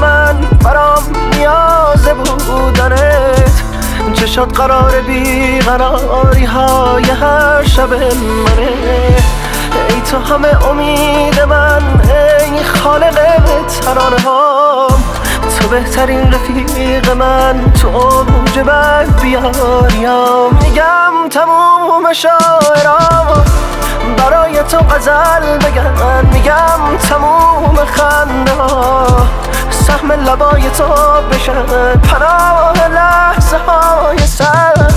من برام نیاز بودنت چشات قرار بی قراری های هر شب منه. ای تو همه امید من ای خالق ترانه ها. تو بهترین رفیق من تو اوج بد بیاریم میگم تموم شاعرام برای تو غزل بگن میگم تموم خنده سهم لبای تو بشن پناه لحظه های سر.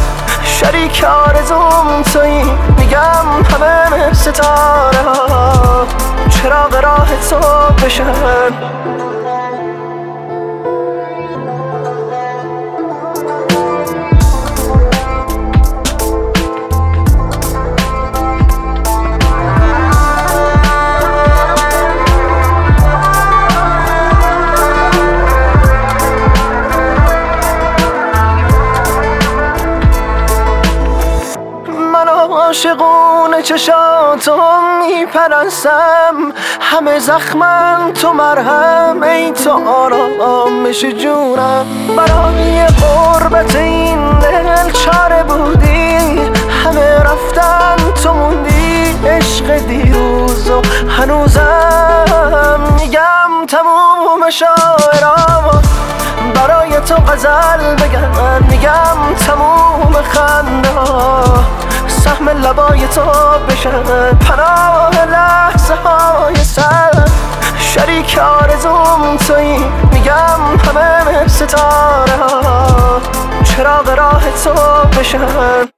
شریک آرزوم توی میگم همه ستاره ها. چراغ راه تو بشن. عاشقون چشاتو میپرستم همه زخمم تو مرهم ای تو آرامش جونم. برای قربت این دل چاره بودی همه رفتن تو موندی عشق دیروز و هنوزم میگم تموم شاعرام. برای تو غزل بگن میگم تموم خنده سهم لبای تو بشن. پناه لحظه های سر. شریک آرزوم توی میگم همه ستاره ها. چراغ راه تو بشن.